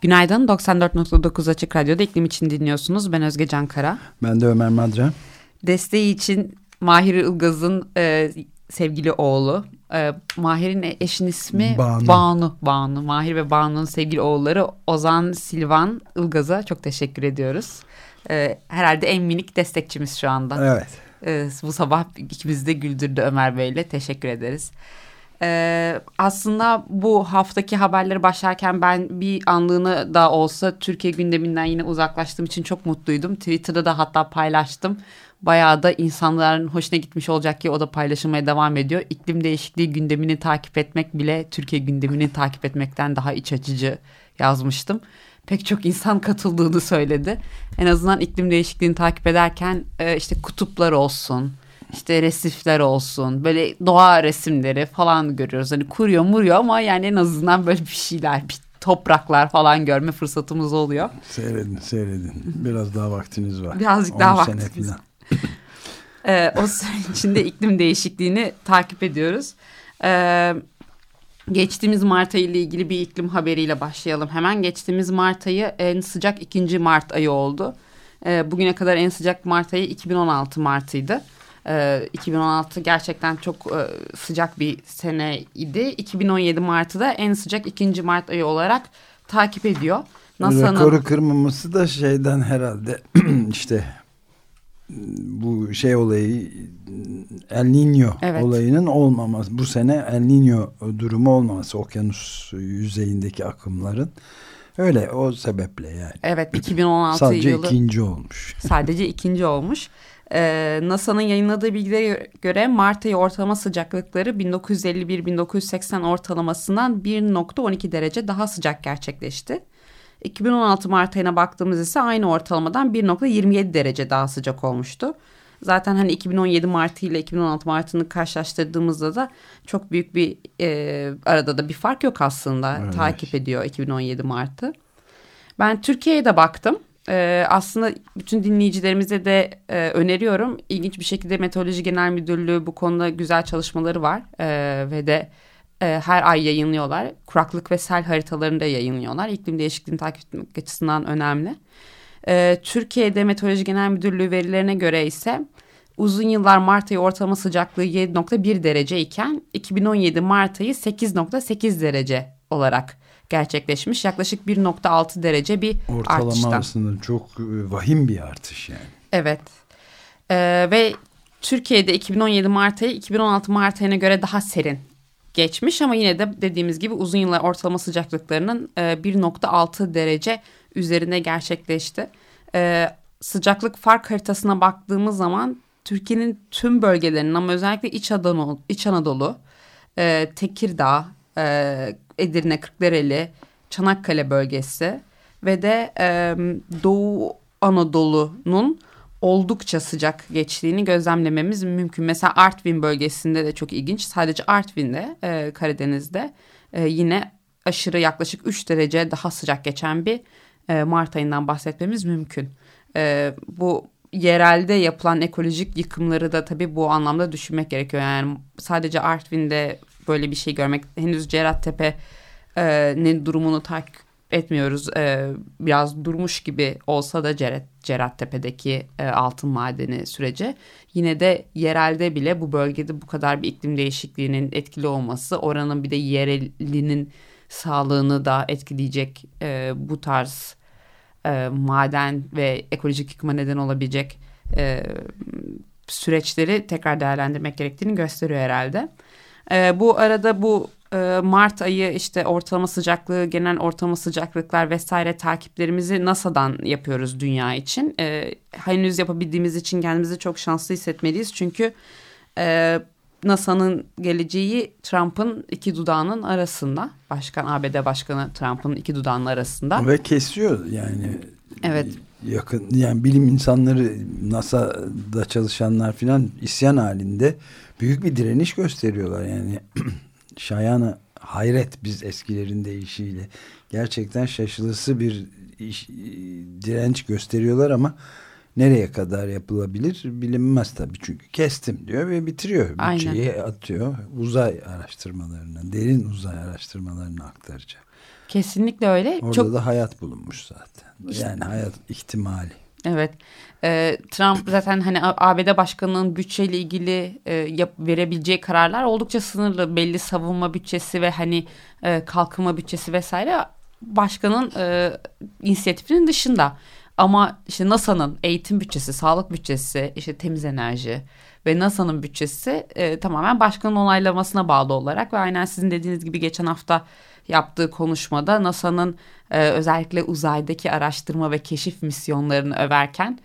Günaydın. 94.9 Açık Radyo'da iklim için dinliyorsunuz. Ben Özge Can Kara. Ben de Ömer Madra. Desteği için Mahir Ilgaz'ın e, sevgili oğlu. E, Mahir'in eşinin ismi Banu. Banu. Banu. Mahir ve Banu'nun sevgili oğulları Ozan Silvan Ilgaz'a çok teşekkür ediyoruz. E, herhalde en minik destekçimiz şu anda. Evet. E, bu sabah ikimizi de güldürdü Ömer Bey'le. Teşekkür ederiz. Ee, aslında bu haftaki haberleri başlarken ben bir anlığını da olsa Türkiye gündeminden yine uzaklaştığım için çok mutluydum. Twitter'da da hatta paylaştım. Bayağı da insanların hoşuna gitmiş olacak ki o da paylaşılmaya devam ediyor. İklim değişikliği gündemini takip etmek bile Türkiye gündemini takip etmekten daha iç açıcı yazmıştım. Pek çok insan katıldığını söyledi. En azından iklim değişikliğini takip ederken e, işte kutuplar olsun işte resifler olsun böyle doğa resimleri falan görüyoruz. Hani kuruyor muruyor ama yani en azından böyle bir şeyler bir topraklar falan görme fırsatımız oluyor. Seyredin seyredin. Biraz daha vaktiniz var. Birazcık daha vaktimiz. ee, o süre içinde iklim değişikliğini takip ediyoruz. Ee, geçtiğimiz Mart ayı ile ilgili bir iklim haberiyle başlayalım. Hemen geçtiğimiz Mart ayı en sıcak ikinci Mart ayı oldu. Ee, bugüne kadar en sıcak Mart ayı 2016 Mart'ıydı. 2016 gerçekten çok sıcak bir seneydi. 2017 Mart'ı da en sıcak ikinci Mart ayı olarak takip ediyor. NASA'nın... Rekoru kırmaması da şeyden herhalde işte bu şey olayı El Niño evet. olayının olmaması bu sene El Niño durumu olmaması okyanus yüzeyindeki akımların öyle o sebeple yani. Evet 2016 sadece yılı ikinci olmuş. Sadece ikinci olmuş. Ee, NASA'nın yayınladığı bilgilere göre Mart ayı ortalama sıcaklıkları 1951-1980 ortalamasından 1.12 derece daha sıcak gerçekleşti. 2016 Mart ayına baktığımız ise aynı ortalamadan 1.27 derece daha sıcak olmuştu. Zaten hani 2017 Martı ile 2016 Mart'ını karşılaştırdığımızda da çok büyük bir e, arada da bir fark yok aslında. Evet. Takip ediyor 2017 Mart'ı. Ben Türkiye'ye de baktım. Ee, aslında bütün dinleyicilerimize de e, öneriyorum. İlginç bir şekilde Meteoroloji Genel Müdürlüğü bu konuda güzel çalışmaları var. Ee, ve de e, her ay yayınlıyorlar. Kuraklık ve sel haritalarını da yayınlıyorlar. İklim değişikliğini takip etmek açısından önemli. Ee, Türkiye'de Meteoroloji Genel Müdürlüğü verilerine göre ise uzun yıllar Mart ayı ortalama sıcaklığı 7.1 derece iken 2017 Mart ayı 8.8 derece olarak gerçekleşmiş. Yaklaşık 1.6 derece bir Ortalama artıştan. aslında çok e, vahim bir artış yani. Evet. Ee, ve Türkiye'de 2017 Mart ayı 2016 Mart ayına göre daha serin geçmiş ama yine de dediğimiz gibi uzun yıllar ortalama sıcaklıklarının e, 1.6 derece üzerine gerçekleşti. E, sıcaklık fark haritasına baktığımız zaman Türkiye'nin tüm bölgelerinin ama özellikle İç Anadolu, İç Anadolu e, Tekirdağ, e, Edirne, Kırklareli, Çanakkale bölgesi ve de e, Doğu Anadolu'nun oldukça sıcak geçtiğini gözlemlememiz mümkün. Mesela Artvin bölgesinde de çok ilginç. Sadece Artvin'de, e, Karadeniz'de e, yine aşırı yaklaşık 3 derece daha sıcak geçen bir e, Mart ayından bahsetmemiz mümkün. E, bu yerelde yapılan ekolojik yıkımları da tabii bu anlamda düşünmek gerekiyor. Yani sadece Artvin'de böyle bir şey görmek henüz Cerattepe'nin durumunu takip etmiyoruz. E, biraz durmuş gibi olsa da Cerat, Cerattepe'deki e, altın madeni süreci yine de yerelde bile bu bölgede bu kadar bir iklim değişikliğinin etkili olması oranın bir de yerelinin sağlığını da etkileyecek e, bu tarz e, maden ve ekolojik yıkıma neden olabilecek e, süreçleri tekrar değerlendirmek gerektiğini gösteriyor herhalde. E, bu arada bu e, Mart ayı işte ortalama sıcaklığı, genel ortalama sıcaklıklar vesaire takiplerimizi NASA'dan yapıyoruz dünya için. E, henüz yapabildiğimiz için kendimizi çok şanslı hissetmeliyiz. Çünkü e, NASA'nın geleceği Trump'ın iki dudağının arasında. Başkan ABD Başkanı Trump'ın iki dudağının arasında. Ve kesiyor yani. Evet. Yakın yani bilim insanları NASA'da çalışanlar filan isyan halinde büyük bir direniş gösteriyorlar yani. Şayan'a hayret biz eskilerin deyişiyle. Gerçekten şaşılısı bir iş, direnç gösteriyorlar ama nereye kadar yapılabilir bilinmez tabii çünkü kestim diyor ve bitiriyor. Bütçeyi Aynen. atıyor uzay araştırmalarına, derin uzay araştırmalarına aktaracak. Kesinlikle öyle. Orada Çok... da hayat bulunmuş zaten. Yani hayat ihtimali. Evet. Ee, Trump zaten hani ABD başkanının bütçeyle ilgili e, yap, verebileceği kararlar oldukça sınırlı. Belli savunma bütçesi ve hani e, kalkınma bütçesi vesaire başkanın e, inisiyatifinin dışında. Ama işte NASA'nın eğitim bütçesi, sağlık bütçesi, işte temiz enerji ve NASA'nın bütçesi e, tamamen başkanın onaylamasına bağlı olarak ve aynen sizin dediğiniz gibi geçen hafta yaptığı konuşmada NASA'nın e, özellikle uzaydaki araştırma ve keşif misyonlarını överken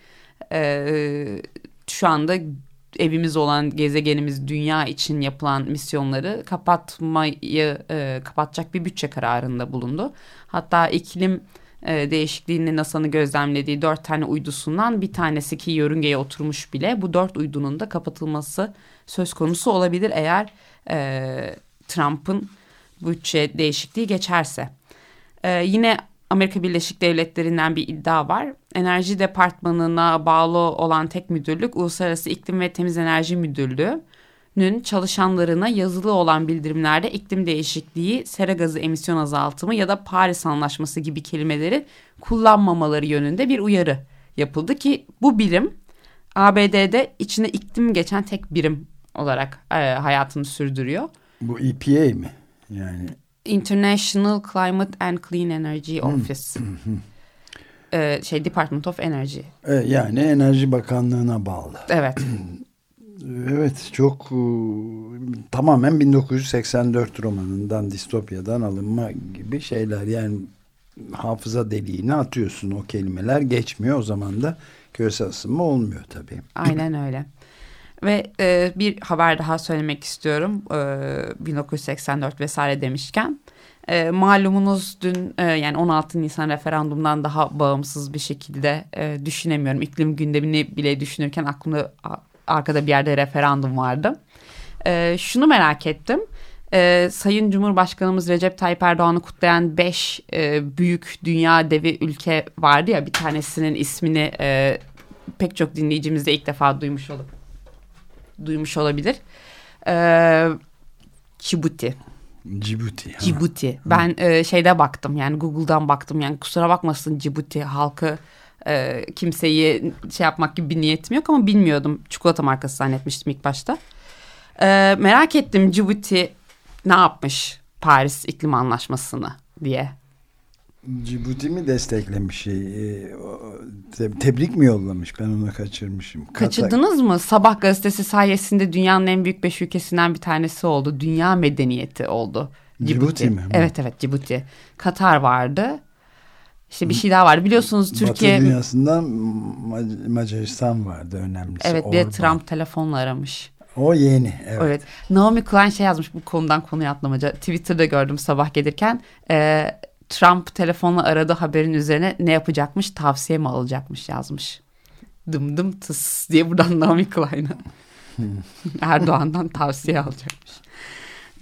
e, şu anda evimiz olan gezegenimiz dünya için yapılan misyonları kapatmayı e, kapatacak bir bütçe kararında bulundu. Hatta iklim e, değişikliğini NASA'nın gözlemlediği dört tane uydusundan bir tanesi ki yörüngeye oturmuş bile bu dört uydunun da kapatılması söz konusu olabilir eğer e, Trump'ın bütçe değişikliği geçerse. E, yine Amerika Birleşik Devletleri'nden bir iddia var. Enerji Departmanı'na bağlı olan tek müdürlük Uluslararası İklim ve Temiz Enerji Müdürlüğü nün çalışanlarına yazılı olan bildirimlerde iklim değişikliği, sera gazı emisyon azaltımı ya da Paris Anlaşması gibi kelimeleri kullanmamaları yönünde bir uyarı yapıldı ki bu birim ABD'de içinde iklim geçen tek birim olarak e, hayatını sürdürüyor. Bu EPA mi? Yani International Climate and Clean Energy hmm. Office. ee, şey Department of Energy. E, yani Enerji Bakanlığı'na bağlı. Evet. Evet çok e, tamamen 1984 romanından distopyadan alınma gibi şeyler yani hafıza deliğine atıyorsun o kelimeler geçmiyor o zaman da küresel ısınma olmuyor tabii. Aynen öyle. Ve e, bir haber daha söylemek istiyorum. E, 1984 vesaire demişken. E, malumunuz dün e, yani 16 Nisan referandumdan daha bağımsız bir şekilde e, düşünemiyorum. İklim gündemini bile düşünürken aklımda arkada bir yerde referandum vardı. E, şunu merak ettim. E, Sayın Cumhurbaşkanımız Recep Tayyip Erdoğan'ı kutlayan 5 e, büyük dünya devi ülke vardı ya bir tanesinin ismini e, pek çok dinleyicimiz de ilk defa duymuş olup duymuş olabilir. E, Cibuti. Cibuti. Cibuti. Ben e, şeyde baktım yani Google'dan baktım yani kusura bakmasın Cibuti halkı e, kimseyi şey yapmak gibi bir niyetim yok ama bilmiyordum. Çikolata markası zannetmiştim ilk başta. E, merak ettim Cibuti ne yapmış Paris iklim anlaşmasını diye. Cibuti mi desteklemiş şey? E, tebrik mi yollamış? Ben onu kaçırmışım. Kaçırdınız mı? Sabah gazetesi sayesinde dünyanın en büyük beş ülkesinden bir tanesi oldu. Dünya medeniyeti oldu. Cibuti, Cibuti mi? Evet evet Cibuti. Katar vardı. İşte bir şey daha vardı. Biliyorsunuz Türkiye... Batı dünyasından Macaristan vardı önemlisi. Evet bir de Trump telefonla aramış. O yeni. Evet. evet. Naomi Klein şey yazmış bu konudan konuya atlamaca. Twitter'da gördüm sabah gelirken. E, Trump telefonla aradı haberin üzerine ne yapacakmış tavsiye mi alacakmış yazmış. Dım dım tıs diye buradan Naomi Klein'a. Erdoğan'dan tavsiye alacakmış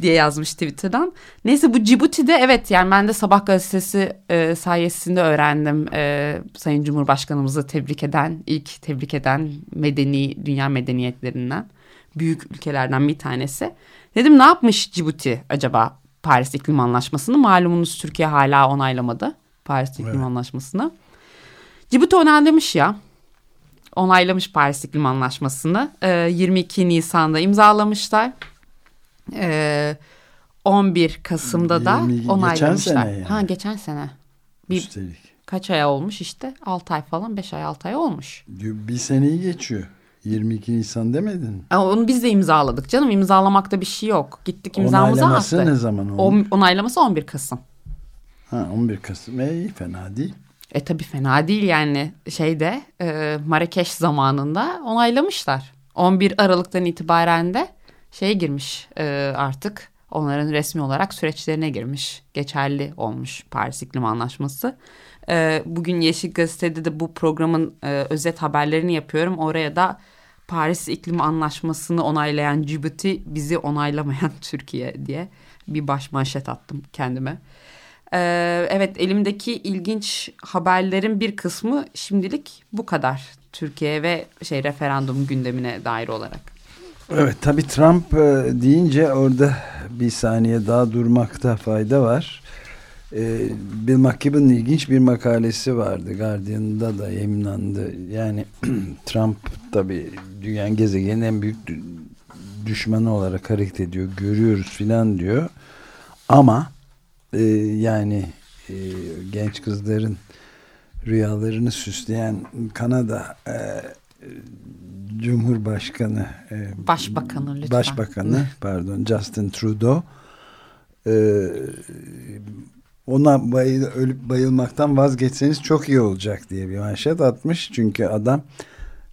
diye yazmış Twitter'dan. Neyse bu Cibuti'de evet yani ben de Sabah gazetesi e, sayesinde öğrendim. E, Sayın Cumhurbaşkanımızı tebrik eden, ilk tebrik eden medeni dünya medeniyetlerinden büyük ülkelerden bir tanesi. Dedim ne yapmış Cibuti acaba Paris İklim Anlaşması'nı? Malumunuz Türkiye hala onaylamadı Paris İklim evet. Anlaşması'nı. Cibuti onaylamış ya. Onaylamış Paris İklim Anlaşması'nı. E, 22 Nisan'da imzalamışlar. Ee, 11 Kasım'da da 20, onaylamışlar. Geçen sene yani. Ha geçen sene. Bir, Üstelik. Kaç ay olmuş işte? 6 ay falan 5 ay 6 ay olmuş. Bir seneyi geçiyor. 22 Nisan demedin. Ama onu biz de imzaladık canım. İmzalamakta bir şey yok. Gittik imzamızı Onaylaması attık. ne zaman olmuş? O, onaylaması 11 Kasım. Ha 11 Kasım. E, iyi fena değil. E tabii fena değil yani şeyde e, Marrakeş zamanında onaylamışlar. 11 Aralık'tan itibaren de şeye girmiş e, artık. Onların resmi olarak süreçlerine girmiş. Geçerli olmuş Paris İklim Anlaşması. E, bugün Yeşil Gazete'de de bu programın e, özet haberlerini yapıyorum. Oraya da Paris İklim Anlaşması'nı onaylayan Cibouti bizi onaylamayan Türkiye diye bir baş manşet attım kendime. Ee, evet elimdeki ilginç haberlerin bir kısmı şimdilik bu kadar. Türkiye ve şey referandum gündemine dair olarak. Evet tabii Trump e, deyince orada bir saniye daha durmakta fayda var. Ee, Bill McKibben'ın ilginç bir makalesi vardı. Guardian'da da yayınlandı. Yani Trump tabii dünyanın gezegenin en büyük düşmanı olarak hareket ediyor. Görüyoruz filan diyor. Ama e, yani e, genç kızların rüyalarını süsleyen Kanada e, Cumhurbaşkanı e, Başbakanı lütfen. Başbakanı pardon Justin Trudeau e, ona bayıl, ölüp bayılmaktan vazgeçseniz çok iyi olacak diye bir manşet atmış. Çünkü adam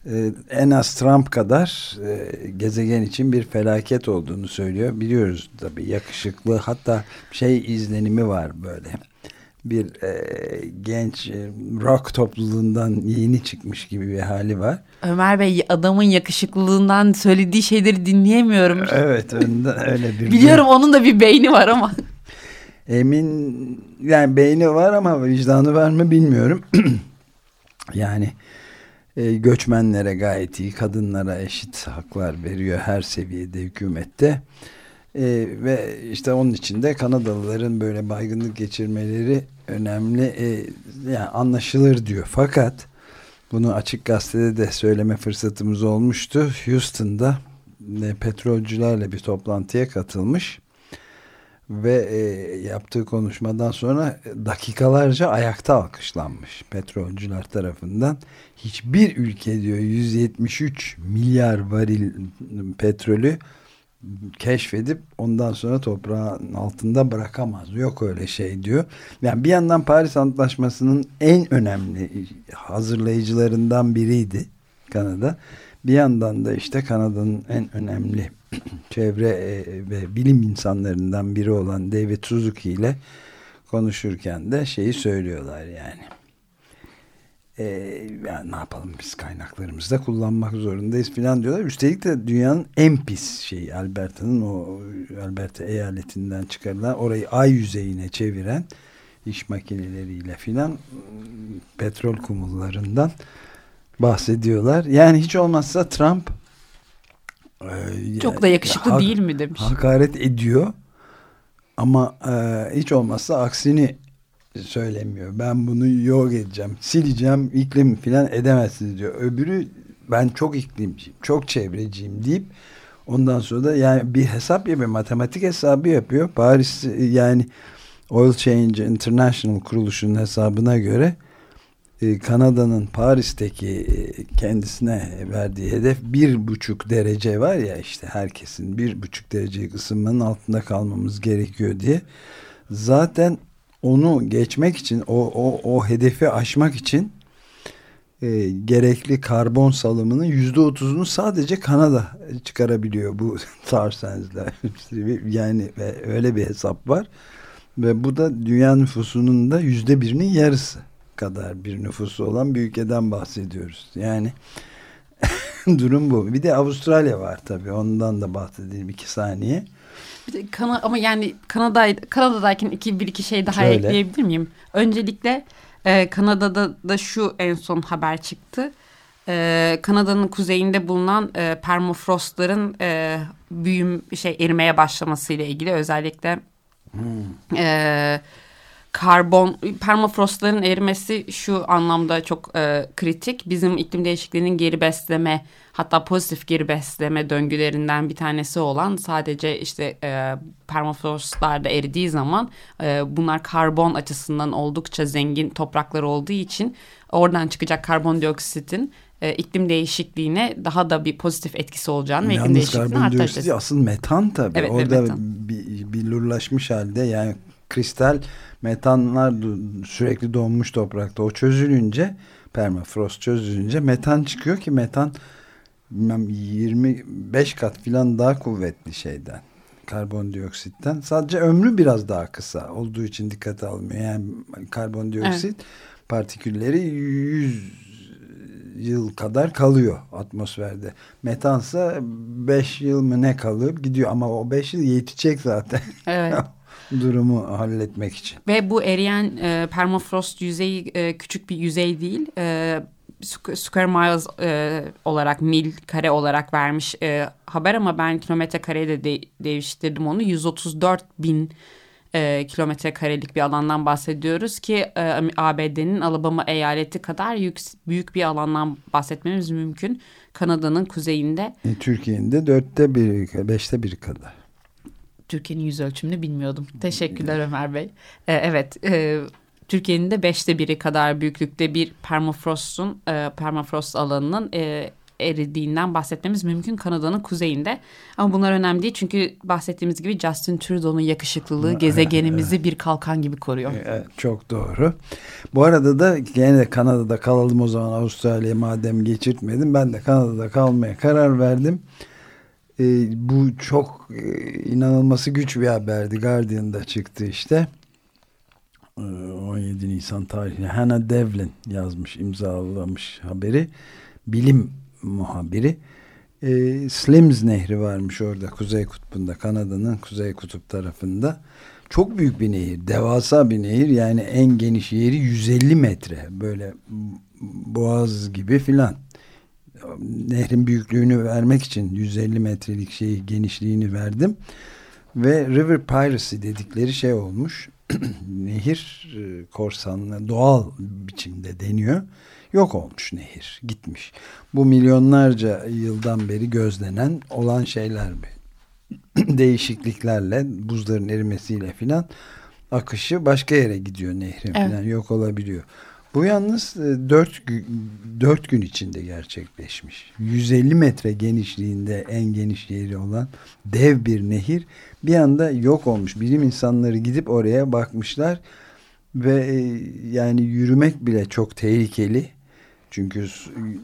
e, en az Trump kadar e, gezegen için bir felaket olduğunu söylüyor. Biliyoruz tabii yakışıklı hatta şey izlenimi var böyle bir e, genç e, rock topluluğundan yeni çıkmış gibi bir hali var. Ömer Bey adamın yakışıklılığından söylediği şeyleri dinleyemiyorum. Evet öyle bir. Biliyorum onun da bir beyni var ama. Emin yani beyni var ama vicdanı var mı bilmiyorum. yani e, göçmenlere gayet iyi, kadınlara eşit haklar veriyor her seviyede hükümette. E, ve işte onun için de Kanadalıların böyle baygınlık geçirmeleri önemli, e, yani anlaşılır diyor. Fakat bunu açık gazetede de söyleme fırsatımız olmuştu. Houston'da e, petrolcülerle bir toplantıya katılmış ve e, yaptığı konuşmadan sonra dakikalarca ayakta alkışlanmış petrolcüler tarafından. Hiçbir ülke diyor 173 milyar varil petrolü keşfedip ondan sonra toprağın altında bırakamaz. Yok öyle şey diyor. Yani bir yandan Paris Antlaşması'nın en önemli hazırlayıcılarından biriydi Kanada. Bir yandan da işte Kanada'nın en önemli çevre e, ve bilim insanlarından biri olan David Suzuki ile konuşurken de şeyi söylüyorlar yani. Ee, yani ne yapalım biz kaynaklarımızı da kullanmak zorundayız filan diyorlar. Üstelik de dünyanın en pis şeyi Alberta'nın o Alberta eyaletinden çıkarılan orayı ay yüzeyine çeviren iş makineleriyle filan petrol kumullarından bahsediyorlar. Yani hiç olmazsa Trump e, çok da yakışıklı ha, değil mi demiş. Hakaret ediyor ama e, hiç olmazsa aksini söylemiyor. Ben bunu yok edeceğim, sileceğim, iklim filan edemezsiniz diyor. Öbürü ben çok iklimciyim, çok çevreciyim deyip ondan sonra da yani bir hesap yapıyor, matematik hesabı yapıyor. Paris yani Oil Change International kuruluşunun hesabına göre e, Kanada'nın Paris'teki e, kendisine verdiği hedef bir buçuk derece var ya işte herkesin bir buçuk derece ısınmanın altında kalmamız gerekiyor diye. Zaten onu geçmek için o, o, o hedefi aşmak için e, gerekli karbon salımının yüzde otuzunu sadece Kanada çıkarabiliyor bu tar sensler. Yani öyle bir hesap var. Ve bu da dünya nüfusunun da yüzde birinin yarısı kadar bir nüfusu olan bir ülkeden bahsediyoruz. Yani durum bu. Bir de Avustralya var tabii. Ondan da bahsedelim iki saniye. Bir de Kana ama yani Kanada Kanada'dayken iki bir iki şey daha Şöyle. ekleyebilir miyim? Öncelikle e, Kanada'da da şu en son haber çıktı. E, Kanada'nın kuzeyinde bulunan e, permafrostların e, büyüm şey erimeye başlaması ile ilgili özellikle hmm. e, karbon permafrostların erimesi şu anlamda çok e, kritik. Bizim iklim değişikliğinin geri besleme hatta pozitif geri besleme döngülerinden bir tanesi olan sadece işte e, permafrostlar da eridiği zaman e, bunlar karbon açısından oldukça zengin topraklar olduğu için oradan çıkacak karbondioksitin e, iklim değişikliğine daha da bir pozitif etkisi olacağını ve iklim değişikliğini arttıracağız. asıl metan tabii. Evet, Orada metan. bir, billurlaşmış halde yani kristal metanlar sürekli donmuş toprakta. O çözülünce permafrost çözülünce metan çıkıyor ki metan bilmem 25 kat falan daha kuvvetli şeyden karbondioksitten. Sadece ömrü biraz daha kısa olduğu için dikkate almıyor. Yani karbondioksit evet. partikülleri 100 yıl kadar kalıyor atmosferde. Metansa 5 yıl mı ne kalıp gidiyor ama o 5 yıl yetecek zaten. Evet. durumu halletmek için. Ve bu eriyen e, permafrost yüzeyi e, küçük bir yüzey değil. E, square miles e, olarak mil kare olarak vermiş e, haber ama ben kilometre kareye de, de değiştirdim onu 134 bin e, kilometre karelik bir alandan bahsediyoruz ki e, ABD'nin Alabama eyaleti kadar yük, büyük bir alandan bahsetmemiz mümkün. Kanada'nın kuzeyinde. E, Türkiye'nin de dörtte bir, beşte bir kadar. Türkiye'nin yüz ölçümünü bilmiyordum. Teşekkürler Ömer Bey. E, evet, e, Türkiye'nin de beşte biri kadar büyüklükte bir permafrostun, e, permafrost alanının e, eridiğinden bahsetmemiz mümkün Kanada'nın kuzeyinde. Ama bunlar önemli değil çünkü bahsettiğimiz gibi Justin Trudeau'nun yakışıklılığı gezegenimizi bir kalkan gibi koruyor. Evet, çok doğru. Bu arada da gene de Kanada'da kalalım o zaman Avustralya madem geçirtmedim. Ben de Kanada'da kalmaya karar verdim. Ee, bu çok e, inanılması güç bir haberdi. Guardian'da çıktı işte. 17 ee, Nisan tarihli Hannah Devlin yazmış, imzalamış haberi. Bilim muhabiri. E, Slims Nehri varmış orada Kuzey Kutbu'nda Kanada'nın Kuzey Kutup tarafında. Çok büyük bir nehir. Devasa bir nehir. Yani en geniş yeri 150 metre. Böyle boğaz gibi filan. Nehrin büyüklüğünü vermek için 150 metrelik şeyi genişliğini verdim. Ve River Piracy dedikleri şey olmuş. Nehir e, korsanlığı doğal biçimde deniyor yok olmuş nehir gitmiş. Bu milyonlarca yıldan beri gözlenen olan şeyler mi? Değişikliklerle buzların erimesiyle filan akışı başka yere gidiyor nehrin evet. filan yok olabiliyor. Bu yalnız e, dört, dört gün içinde gerçekleşmiş. 150 metre genişliğinde en geniş yeri olan dev bir nehir bir anda yok olmuş. Bilim insanları gidip oraya bakmışlar ve e, yani yürümek bile çok tehlikeli. Çünkü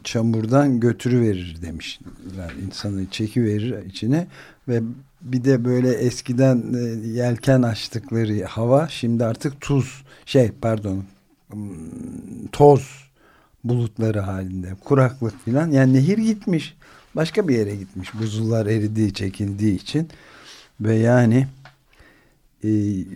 çamurdan götürüverir demişler. insanı çekiverir içine ve bir de böyle eskiden e, yelken açtıkları hava şimdi artık tuz şey pardon toz bulutları halinde kuraklık filan. Yani nehir gitmiş başka bir yere gitmiş. Buzullar eridiği çekildiği için. Ve yani e,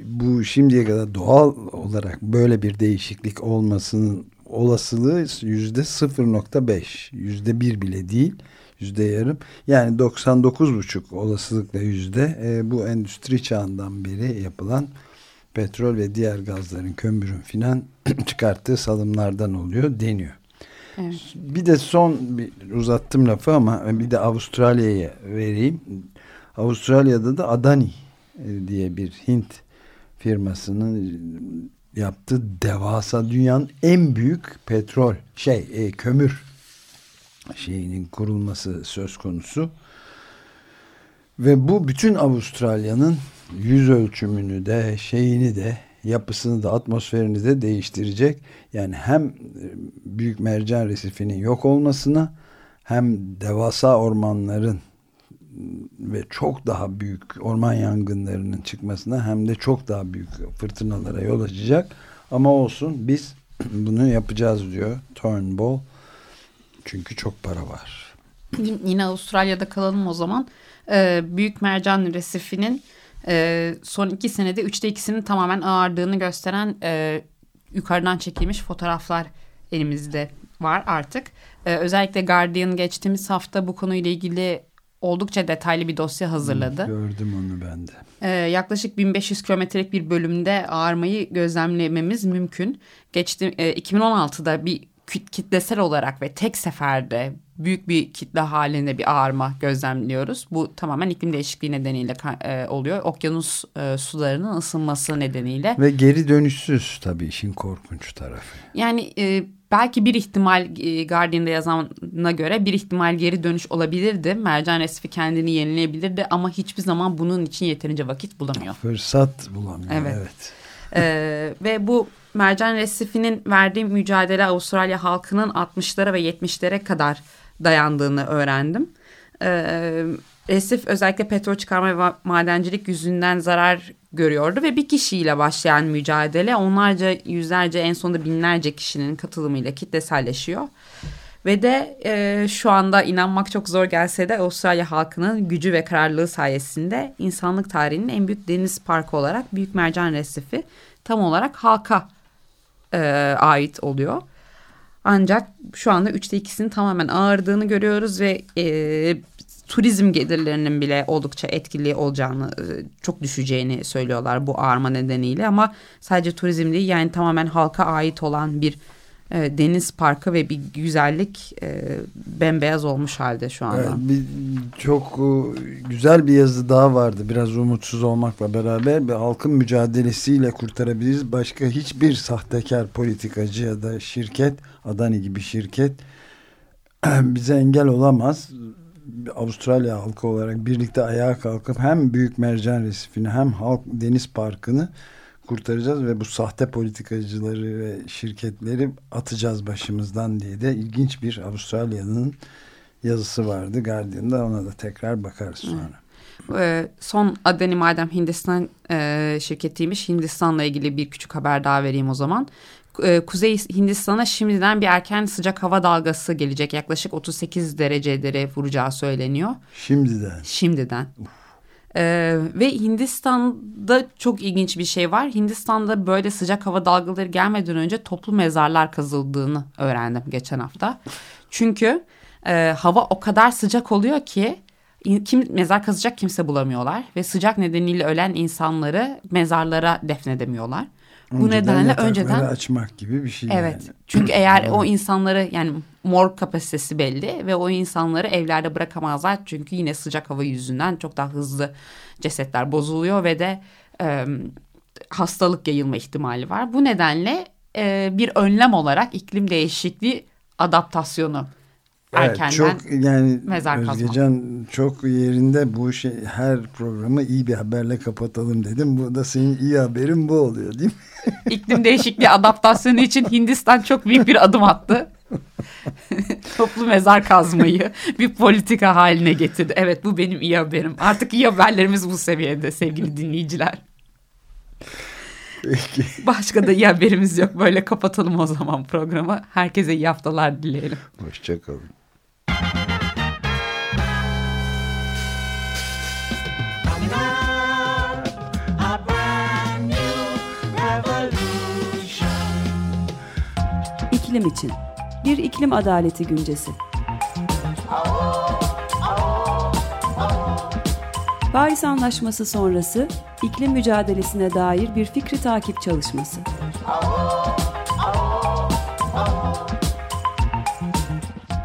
bu şimdiye kadar doğal olarak böyle bir değişiklik olmasının olasılığı yüzde 0.5 yüzde bir bile değil yüzde yarım. Yani 99.5 olasılıkla yüzde e, bu endüstri çağından beri yapılan petrol ve diğer gazların kömürün filan çıkarttığı salımlardan oluyor deniyor. Evet. Bir de son bir uzattım lafı ama bir de Avustralya'ya vereyim. Avustralya'da da Adani e, diye bir Hint firmasının yaptığı devasa dünyanın en büyük petrol şey e, kömür şeyinin kurulması söz konusu. Ve bu bütün Avustralya'nın yüz ölçümünü de şeyini de yapısını da atmosferini de değiştirecek. Yani hem e, büyük mercan resifinin yok olmasına hem devasa ormanların ve çok daha büyük orman yangınlarının çıkmasına hem de çok daha büyük fırtınalara yol açacak. Ama olsun biz bunu yapacağız diyor Turnbull. Çünkü çok para var. Yine Avustralya'da kalalım o zaman. Ee, büyük mercan resifinin e, son iki senede üçte ikisinin tamamen ağardığını gösteren e, yukarıdan çekilmiş fotoğraflar elimizde var artık. Ee, özellikle Guardian geçtiğimiz hafta bu konuyla ilgili oldukça detaylı bir dosya hazırladı. Gördüm onu ben de. Ee, yaklaşık 1500 kilometrelik bir bölümde ağarmayı gözlemlememiz mümkün. Geçti, e, 2016'da bir kitlesel olarak ve tek seferde büyük bir kitle halinde bir ağarma gözlemliyoruz. Bu tamamen iklim değişikliği nedeniyle e, oluyor. Okyanus e, sularının ısınması nedeniyle. Ve geri dönüşsüz tabii işin korkunç tarafı. Yani e, belki bir ihtimal e, Guardian'da yazana göre bir ihtimal geri dönüş olabilirdi. Mercan resmi kendini yenileyebilirdi ama hiçbir zaman bunun için yeterince vakit bulamıyor. Fırsat bulamıyor evet. evet. ee, ve bu mercan resifinin verdiği mücadele Avustralya halkının 60'lara ve 70'lere kadar dayandığını öğrendim. E, resif özellikle petrol çıkarma ve madencilik yüzünden zarar görüyordu ve bir kişiyle başlayan mücadele onlarca yüzlerce en sonunda binlerce kişinin katılımıyla kitleselleşiyor. Ve de e, şu anda inanmak çok zor gelse de Avustralya halkının gücü ve kararlılığı sayesinde insanlık tarihinin en büyük deniz parkı olarak Büyük Mercan Resifi tam olarak halka e, ait oluyor. Ancak şu anda üçte ikisinin tamamen ağırdığını görüyoruz ve e, turizm gelirlerinin bile oldukça etkili olacağını, e, çok düşeceğini söylüyorlar bu ağırma nedeniyle. Ama sadece turizm değil yani tamamen halka ait olan bir e, deniz parkı ve bir güzellik e, bembeyaz olmuş halde şu anda. Evet, bir, çok e, güzel bir yazı daha vardı. Biraz umutsuz olmakla beraber bir halkın mücadelesiyle kurtarabiliriz. Başka hiçbir sahtekar politikacı ya da şirket, Adani gibi şirket bize engel olamaz. Avustralya halkı olarak birlikte ayağa kalkıp hem Büyük Mercan Resifini hem Halk Deniz Parkı'nı kurtaracağız ve bu sahte politikacıları ve şirketleri atacağız başımızdan diye de ilginç bir Avustralya'nın yazısı vardı Guardian'da ona da tekrar bakarız sonra. Evet. Son Adani Madem Hindistan e, şirketiymiş. Hindistan'la ilgili bir küçük haber daha vereyim o zaman. E, Kuzey Hindistan'a şimdiden bir erken sıcak hava dalgası gelecek. Yaklaşık 38 dereceleri vuracağı söyleniyor. Şimdiden. Şimdiden. Uf. Ee, ve Hindistan'da çok ilginç bir şey var. Hindistan'da böyle sıcak hava dalgaları gelmeden önce toplu mezarlar kazıldığını öğrendim geçen hafta. Çünkü e, hava o kadar sıcak oluyor ki kim mezar kazacak kimse bulamıyorlar ve sıcak nedeniyle ölen insanları mezarlara defnedemiyorlar. Bu önceden nedenle önceden açmak gibi bir şey. Evet. Yani. Çünkü eğer o insanları yani mor kapasitesi belli ve o insanları evlerde bırakamazlar çünkü yine sıcak hava yüzünden çok daha hızlı cesetler bozuluyor ve de e, hastalık yayılma ihtimali var. Bu nedenle e, bir önlem olarak iklim değişikliği adaptasyonu erkenden evet, çok yani mezar Özgecan kazma. çok yerinde bu şey her programı iyi bir haberle kapatalım dedim. Bu da senin iyi haberin bu oluyor değil mi? İklim değişikliği adaptasyonu için Hindistan çok büyük bir adım attı. Toplu mezar kazmayı bir politika haline getirdi. Evet bu benim iyi haberim. Artık iyi haberlerimiz bu seviyede sevgili dinleyiciler. Peki. Başka da iyi haberimiz yok. Böyle kapatalım o zaman programı. Herkese iyi haftalar dileyelim. Hoşçakalın. İklim için bir iklim adaleti güncesi. Paris Anlaşması sonrası iklim mücadelesine dair bir fikri takip çalışması.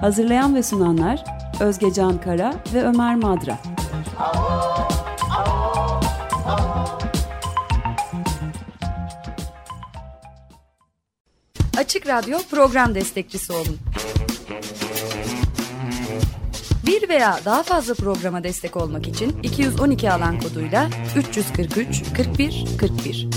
Hazırlayan ve sunanlar Özge Can Kara ve Ömer Madra. Açık Radyo program destekçisi olun. Bir veya daha fazla programa destek olmak için 212 alan koduyla 343 41 41.